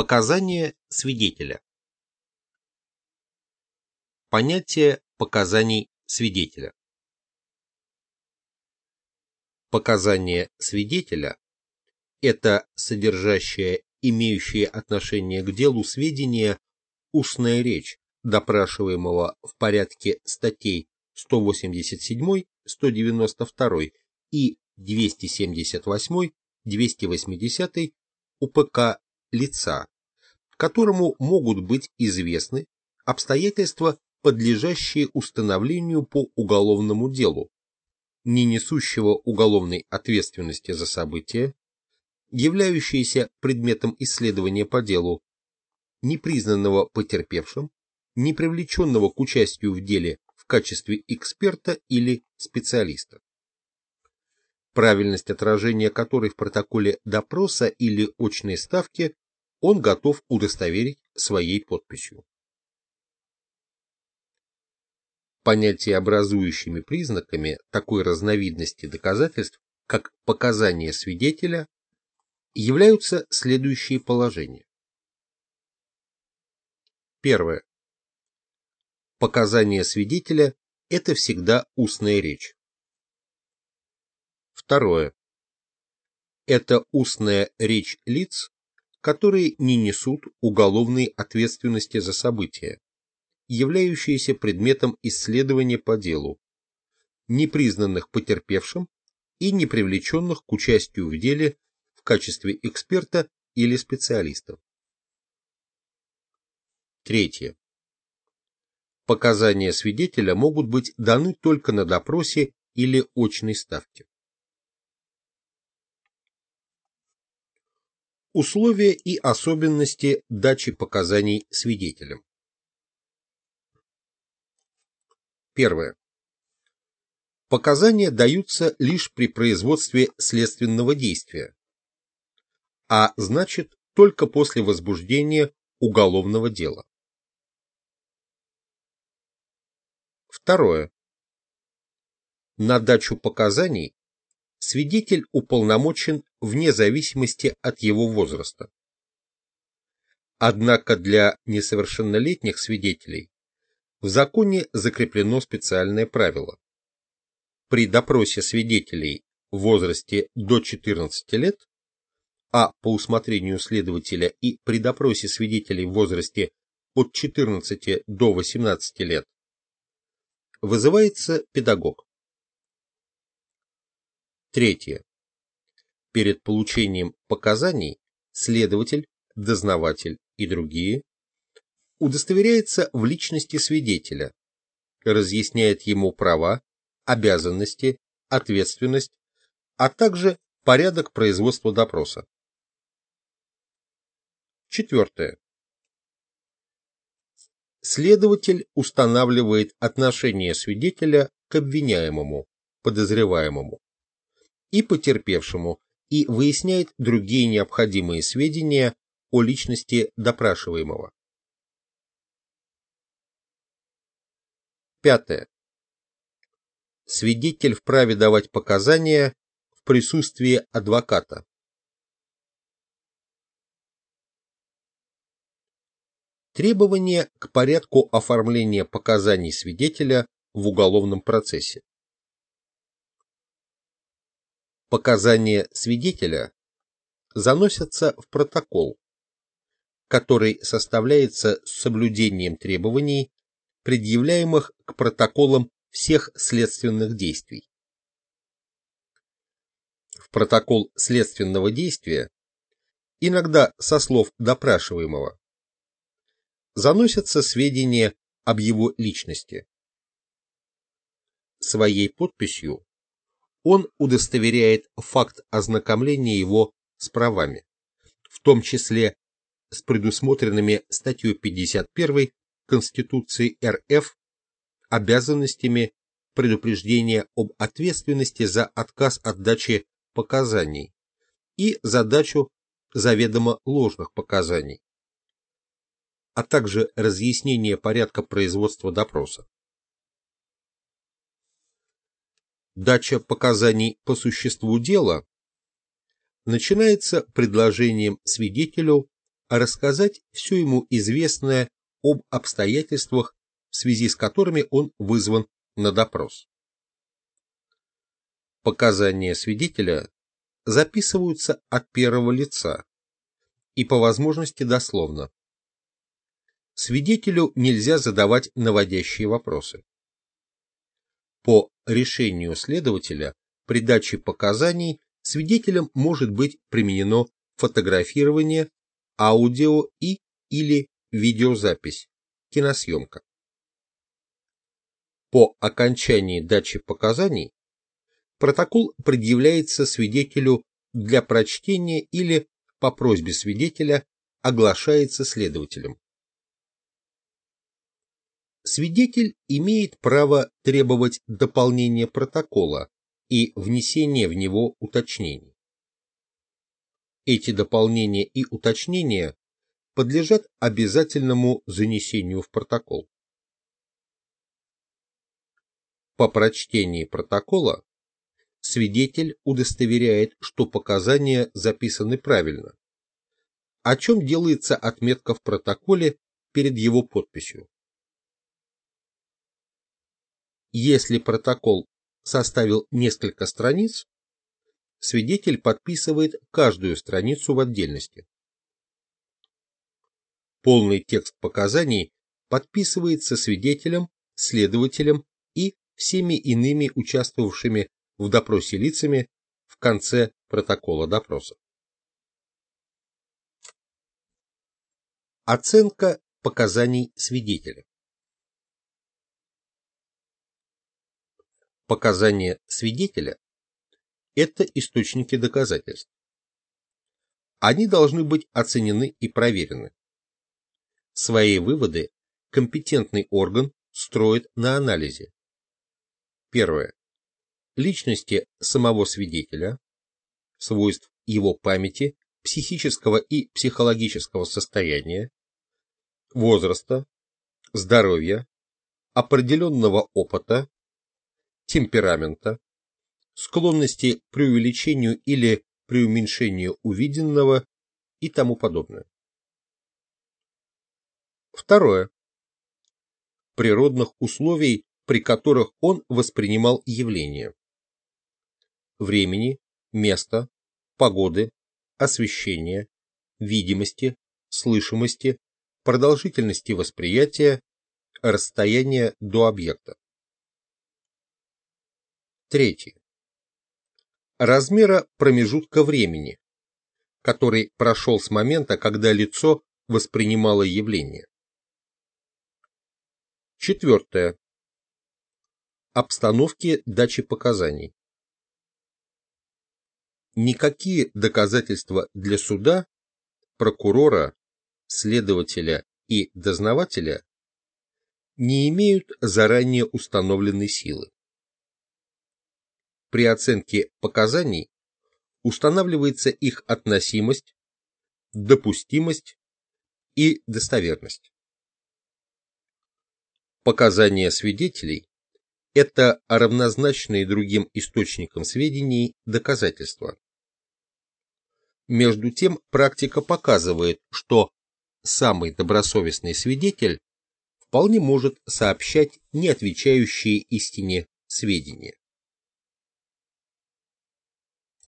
Показания свидетеля. Понятие показаний свидетеля. Показания свидетеля – это содержащее, имеющее отношение к делу сведения, устная речь допрашиваемого в порядке статей 187, 192 и 278, 280 УПК лица, которому могут быть известны обстоятельства, подлежащие установлению по уголовному делу, не несущего уголовной ответственности за события, являющиеся предметом исследования по делу, не признанного потерпевшим, не привлеченного к участию в деле в качестве эксперта или специалиста. Правильность отражения которой в протоколе допроса или очной ставки он готов удостоверить своей подписью. Понятиеобразующими признаками такой разновидности доказательств, как показания свидетеля, являются следующие положения. Первое. Показания свидетеля – это всегда устная речь. Второе. Это устная речь лиц, которые не несут уголовной ответственности за события, являющиеся предметом исследования по делу, не признанных потерпевшим и не привлеченных к участию в деле в качестве эксперта или специалиста. Третье. Показания свидетеля могут быть даны только на допросе или очной ставке. Условия и особенности дачи показаний свидетелям. Первое. Показания даются лишь при производстве следственного действия, а значит только после возбуждения уголовного дела. Второе. На дачу показаний свидетель уполномочен вне зависимости от его возраста. Однако для несовершеннолетних свидетелей в законе закреплено специальное правило. При допросе свидетелей в возрасте до 14 лет, а по усмотрению следователя и при допросе свидетелей в возрасте от 14 до 18 лет, вызывается педагог. Третье. Перед получением показаний следователь, дознаватель и другие удостоверяется в личности свидетеля, разъясняет ему права, обязанности, ответственность, а также порядок производства допроса. Четвертое. Следователь устанавливает отношение свидетеля к обвиняемому, подозреваемому и потерпевшему и выясняет другие необходимые сведения о личности допрашиваемого. Пятое. Свидетель вправе давать показания в присутствии адвоката. Требования к порядку оформления показаний свидетеля в уголовном процессе. Показания свидетеля заносятся в протокол, который составляется с соблюдением требований, предъявляемых к протоколам всех следственных действий. В протокол следственного действия, иногда со слов допрашиваемого, заносятся сведения об его личности. Своей подписью он удостоверяет факт ознакомления его с правами, в том числе с предусмотренными статьей 51 Конституции РФ обязанностями предупреждения об ответственности за отказ от дачи показаний и задачу заведомо ложных показаний, а также разъяснение порядка производства допроса. Дача показаний по существу дела начинается предложением свидетелю рассказать все ему известное об обстоятельствах, в связи с которыми он вызван на допрос. Показания свидетеля записываются от первого лица и по возможности дословно. Свидетелю нельзя задавать наводящие вопросы. По решению следователя при даче показаний свидетелем может быть применено фотографирование, аудио и или видеозапись, киносъемка. По окончании дачи показаний протокол предъявляется свидетелю для прочтения или по просьбе свидетеля оглашается следователем. Свидетель имеет право требовать дополнения протокола и внесения в него уточнений. Эти дополнения и уточнения подлежат обязательному занесению в протокол. По прочтении протокола свидетель удостоверяет, что показания записаны правильно, о чем делается отметка в протоколе перед его подписью. Если протокол составил несколько страниц, свидетель подписывает каждую страницу в отдельности. Полный текст показаний подписывается свидетелем, следователем и всеми иными участвовавшими в допросе лицами в конце протокола допроса. Оценка показаний свидетеля. Показания свидетеля – это источники доказательств. Они должны быть оценены и проверены. Свои выводы компетентный орган строит на анализе. Первое личности самого свидетеля, свойств его памяти, психического и психологического состояния, возраста, здоровья, определенного опыта, темперамента, склонности к преувеличению или преуменьшению увиденного и тому подобное. Второе. Природных условий, при которых он воспринимал явление времени, места, погоды, освещения, видимости, слышимости, продолжительности восприятия, расстояния до объекта. Третье. Размера промежутка времени, который прошел с момента, когда лицо воспринимало явление. Четвертое. Обстановки дачи показаний никакие доказательства для суда, прокурора, следователя и дознавателя не имеют заранее установленной силы. При оценке показаний устанавливается их относимость, допустимость и достоверность. Показания свидетелей – это равнозначные другим источникам сведений доказательства. Между тем, практика показывает, что самый добросовестный свидетель вполне может сообщать не отвечающие истине сведения.